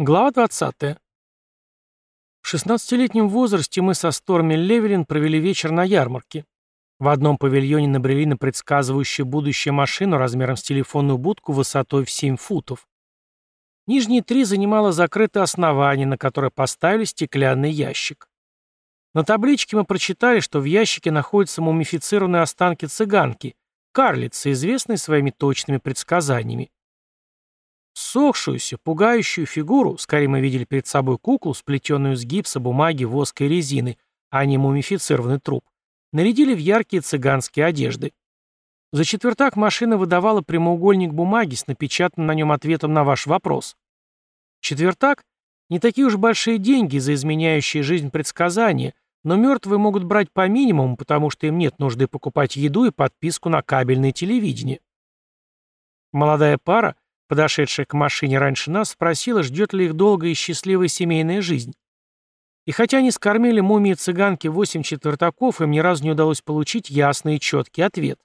Глава 20. В 16-летнем возрасте мы со Сторми Левелин провели вечер на ярмарке. В одном павильоне набрели на предсказывающую будущее машину размером с телефонную будку высотой в 7 футов. Нижние три занимало закрытое основание, на которое поставили стеклянный ящик. На табличке мы прочитали, что в ящике находятся мумифицированные останки цыганки, карлицы, известной своими точными предсказаниями. Сохшуюся, пугающую фигуру, скорее мы видели перед собой куклу, сплетенную из гипса, бумаги, воска и резины, а не мумифицированный труп, нарядили в яркие цыганские одежды. За четвертак машина выдавала прямоугольник бумаги с напечатанным на нем ответом на ваш вопрос. Четвертак — не такие уж большие деньги за изменяющие жизнь предсказания, но мертвые могут брать по минимуму, потому что им нет нужды покупать еду и подписку на кабельное телевидение. Молодая пара — подошедшая к машине раньше нас, спросила, ждет ли их долгая и счастливая семейная жизнь. И хотя они скормили мумии цыганки восемь четвертаков, им ни разу не удалось получить ясный и четкий ответ.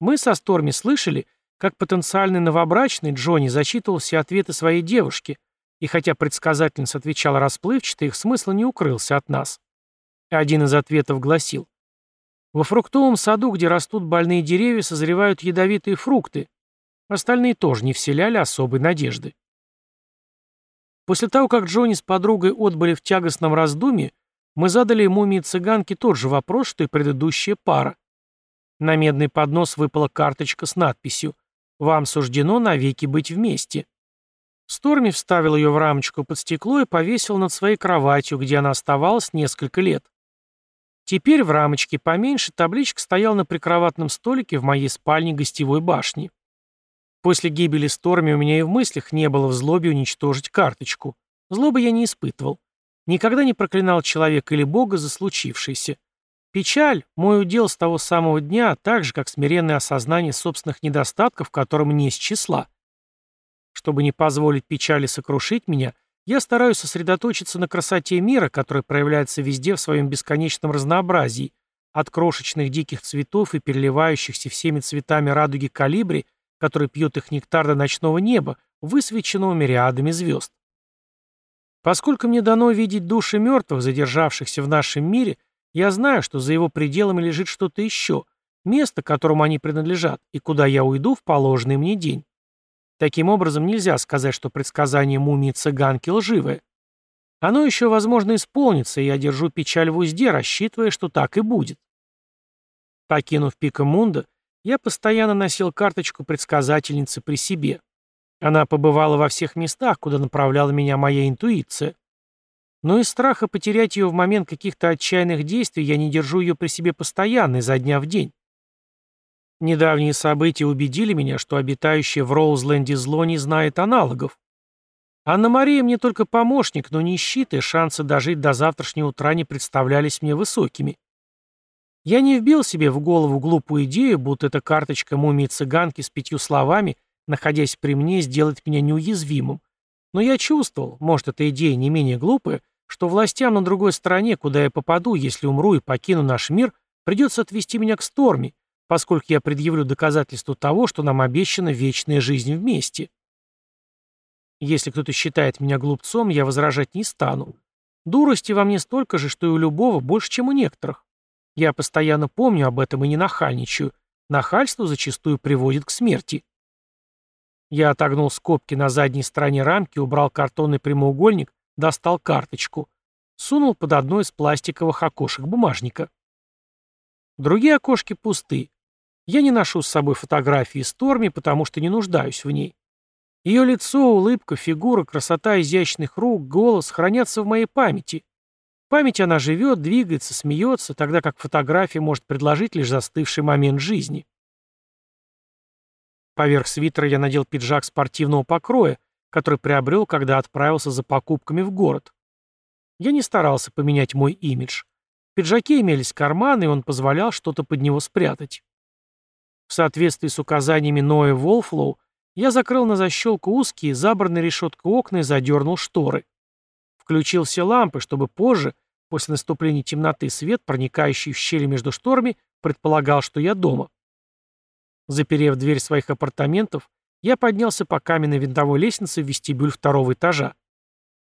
Мы со Сторми слышали, как потенциальный новобрачный Джонни зачитывал все ответы своей девушки, и хотя предсказательница отвечала расплывчато, их смысл не укрылся от нас. Один из ответов гласил, «Во фруктовом саду, где растут больные деревья, созревают ядовитые фрукты, Остальные тоже не вселяли особой надежды. После того, как Джонни с подругой отбыли в тягостном раздумье, мы задали мумии цыганки тот же вопрос, что и предыдущая пара. На медный поднос выпала карточка с надписью «Вам суждено навеки быть вместе». Сторми вставил ее в рамочку под стекло и повесил над своей кроватью, где она оставалась несколько лет. Теперь в рамочке поменьше табличка стояла на прикроватном столике в моей спальне гостевой башни. После гибели Сторми у меня и в мыслях не было в злобе уничтожить карточку. Злобы я не испытывал. Никогда не проклинал человека или Бога за случившееся. Печаль — мой удел с того самого дня, так же, как смиренное осознание собственных недостатков, которым не с числа. Чтобы не позволить печали сокрушить меня, я стараюсь сосредоточиться на красоте мира, которая проявляется везде в своем бесконечном разнообразии, от крошечных диких цветов и переливающихся всеми цветами радуги калибри который пьет их нектар до ночного неба, высвеченного мириадами звезд. Поскольку мне дано видеть души мертвых, задержавшихся в нашем мире, я знаю, что за его пределами лежит что-то еще, место, которому они принадлежат, и куда я уйду в положенный мне день. Таким образом, нельзя сказать, что предсказание мумии цыганки лживое. Оно еще, возможно, исполнится, и я держу печаль в узде, рассчитывая, что так и будет. Покинув Пика Мунда, я постоянно носил карточку предсказательницы при себе. Она побывала во всех местах, куда направляла меня моя интуиция. Но из страха потерять ее в момент каких-то отчаянных действий я не держу ее при себе постоянно, изо дня в день. Недавние события убедили меня, что обитающее в Роузленде зло не знает аналогов. Анна-Мария мне только помощник, но не щит, и шансы дожить до завтрашнего утра не представлялись мне высокими. Я не вбил себе в голову глупую идею, будто эта карточка мумии-цыганки с пятью словами, находясь при мне, сделает меня неуязвимым. Но я чувствовал, может, эта идея не менее глупая, что властям на другой стороне, куда я попаду, если умру и покину наш мир, придется отвести меня к Сторме, поскольку я предъявлю доказательство того, что нам обещана вечная жизнь вместе. Если кто-то считает меня глупцом, я возражать не стану. Дурости во мне столько же, что и у любого, больше, чем у некоторых. Я постоянно помню об этом и не нахальничаю. Нахальство зачастую приводит к смерти. Я отогнул скобки на задней стороне рамки, убрал картонный прямоугольник, достал карточку. Сунул под одно из пластиковых окошек бумажника. Другие окошки пусты. Я не ношу с собой фотографии Сторми, потому что не нуждаюсь в ней. Ее лицо, улыбка, фигура, красота изящных рук, голос хранятся в моей памяти. В памяти она живет, двигается, смеется, тогда как фотография может предложить лишь застывший момент жизни. Поверх свитера я надел пиджак спортивного покроя, который приобрел, когда отправился за покупками в город. Я не старался поменять мой имидж. В пиджаке имелись карманы, и он позволял что-то под него спрятать. В соответствии с указаниями Ноя Волфлоу, я закрыл на защелку узкие, забранные решеткой окна и задернул шторы. Включил все лампы, чтобы позже, после наступления темноты, свет, проникающий в щели между шторами, предполагал, что я дома. Заперев дверь своих апартаментов, Я поднялся по каменной винтовой лестнице в вестибюль второго этажа.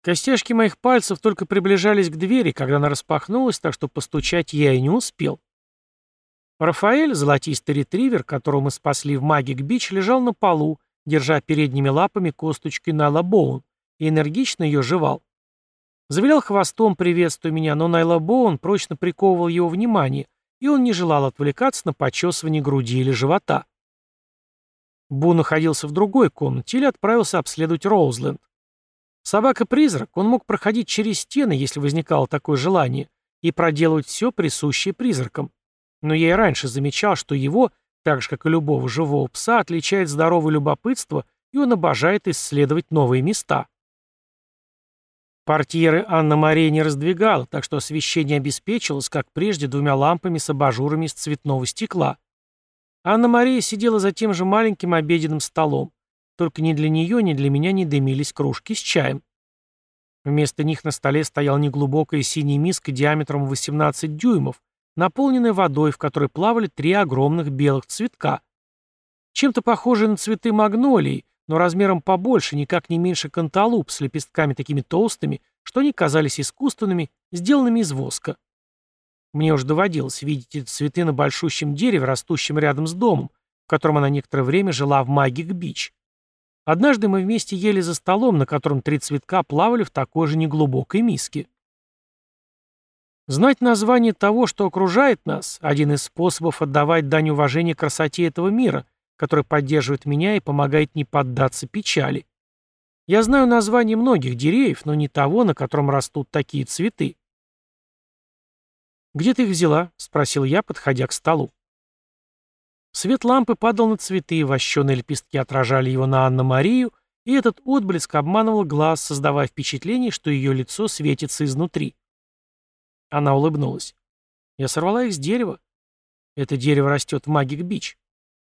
Костяшки моих пальцев только приближались к двери, когда она распахнулась, так что постучать я и не успел. Рафаэль, золотистый ретривер, которого мы спасли в Магик-Бич, лежал на полу, держа передними лапами косточкой Найла Боун, и энергично ее жевал. Завилял хвостом, приветствуя меня, но Найла Боун прочно приковывал его внимание, и он не желал отвлекаться на почесывание груди или живота. Бу находился в другой комнате или отправился обследовать Роузленд. Собака-призрак, он мог проходить через стены, если возникало такое желание, и проделывать все присущее призракам. Но я и раньше замечал, что его, так же как и любого живого пса, отличает здоровое любопытство, и он обожает исследовать новые места. Портьеры Анна-Мария не раздвигала, так что освещение обеспечивалось, как прежде, двумя лампами с абажурами из цветного стекла. Анна-Мария сидела за тем же маленьким обеденным столом. Только ни для нее, ни для меня не дымились кружки с чаем. Вместо них на столе стояла неглубокая синяя миска диаметром 18 дюймов, наполненная водой, в которой плавали три огромных белых цветка. Чем-то похожие на цветы магнолии, но размером побольше, никак не меньше канталуп, с лепестками такими толстыми, что они казались искусственными, сделанными из воска. Мне уж доводилось видеть эти цветы на большущем дереве, растущем рядом с домом, в котором она некоторое время жила в Магик-Бич. Однажды мы вместе ели за столом, на котором три цветка плавали в такой же неглубокой миске. Знать название того, что окружает нас, один из способов отдавать дань уважения красоте этого мира, который поддерживает меня и помогает не поддаться печали. Я знаю название многих деревьев, но не того, на котором растут такие цветы. «Где ты их взяла?» — спросил я, подходя к столу. Свет лампы падал на цветы, вощеные лепестки отражали его на Анна-Марию, и этот отблеск обманывал глаз, создавая впечатление, что ее лицо светится изнутри. Она улыбнулась. Я сорвала их с дерева. Это дерево растет в Магик-Бич.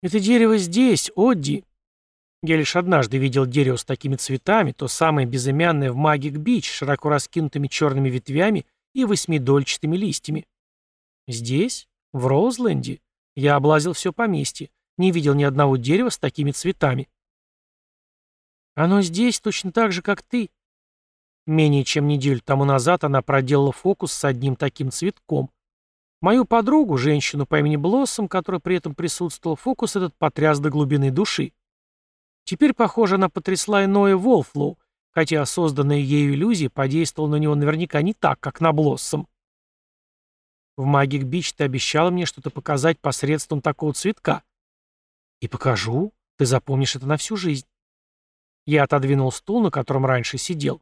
Это дерево здесь, Одди. Я лишь однажды видел дерево с такими цветами, то самое безымянное в Магик-Бич, широко раскинутыми черными ветвями и восьмидольчатыми листьями. Здесь? В Роузленде? Я облазил все поместье. Не видел ни одного дерева с такими цветами. Оно здесь точно так же, как ты, Менее чем неделю тому назад она проделала фокус с одним таким цветком. Мою подругу, женщину по имени Блоссом, которая при этом присутствовала, фокус этот потряс до глубины души. Теперь, похоже, она потрясла иное Волфлоу, хотя созданная ею иллюзия подействовала на него наверняка не так, как на Блоссом. В Магик Бич ты обещала мне что-то показать посредством такого цветка. И покажу. Ты запомнишь это на всю жизнь. Я отодвинул стул, на котором раньше сидел.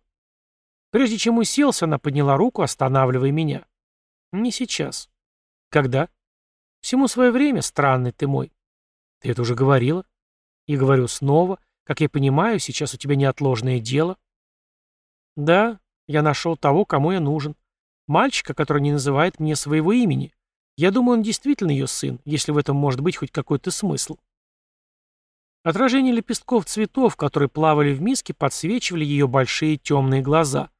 Прежде чем уселся, она подняла руку, останавливая меня. Не сейчас. Когда? Всему свое время, странный ты мой. Ты это уже говорила. И говорю снова. Как я понимаю, сейчас у тебя неотложное дело. Да, я нашел того, кому я нужен. Мальчика, который не называет мне своего имени. Я думаю, он действительно ее сын, если в этом может быть хоть какой-то смысл. Отражение лепестков цветов, которые плавали в миске, подсвечивали ее большие темные глаза.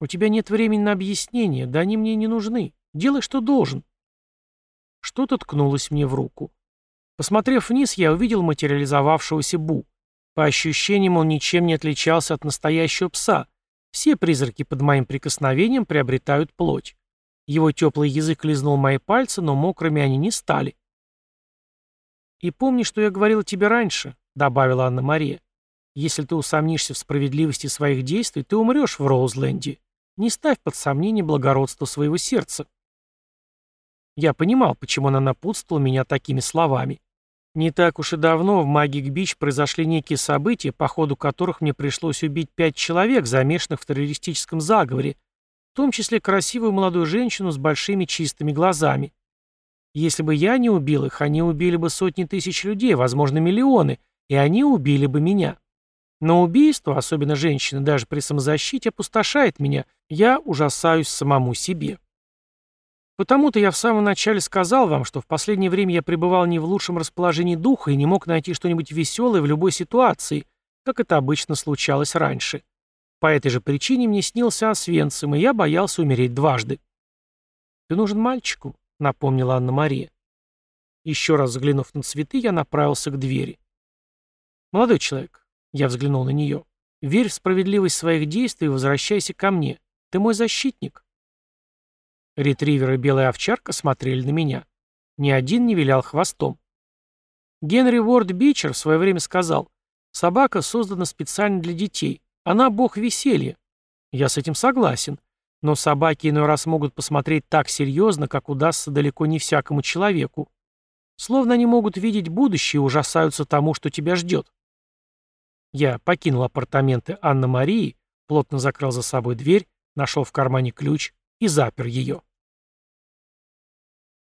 «У тебя нет времени на объяснение, да они мне не нужны. Делай, что должен». Что-то ткнулось мне в руку. Посмотрев вниз, я увидел материализовавшегося Бу. По ощущениям, он ничем не отличался от настоящего пса. Все призраки под моим прикосновением приобретают плоть. Его теплый язык лизнул мои пальцы, но мокрыми они не стали. «И помни, что я говорила тебе раньше», — добавила Анна-Мария. «Если ты усомнишься в справедливости своих действий, ты умрешь в Роузленде. Не ставь под сомнение благородство своего сердца. Я понимал, почему она напутствовала меня такими словами. Не так уж и давно в Магик-Бич произошли некие события, по ходу которых мне пришлось убить пять человек, замешанных в террористическом заговоре, в том числе красивую молодую женщину с большими чистыми глазами. Если бы я не убил их, они убили бы сотни тысяч людей, возможно, миллионы, и они убили бы меня. Но убийство, особенно женщины, даже при самозащите, опустошает меня. Я ужасаюсь самому себе. Потому-то я в самом начале сказал вам, что в последнее время я пребывал не в лучшем расположении духа и не мог найти что-нибудь веселое в любой ситуации, как это обычно случалось раньше. По этой же причине мне снился Освенцим, и я боялся умереть дважды. «Ты нужен мальчику», — напомнила Анна-Мария. Еще раз взглянув на цветы, я направился к двери. Молодой человек, я взглянул на нее, верь в справедливость своих действий и возвращайся ко мне. Ты мой защитник. Ретривер и белая овчарка смотрели на меня. Ни один не вилял хвостом. Генри Уорд Бичер в свое время сказал, «Собака создана специально для детей. Она бог веселья». Я с этим согласен. Но собаки иной раз могут посмотреть так серьезно, как удастся далеко не всякому человеку. Словно они могут видеть будущее и ужасаются тому, что тебя ждет. Я покинул апартаменты Анны-Марии, плотно закрыл за собой дверь, нашел в кармане ключ и запер ее.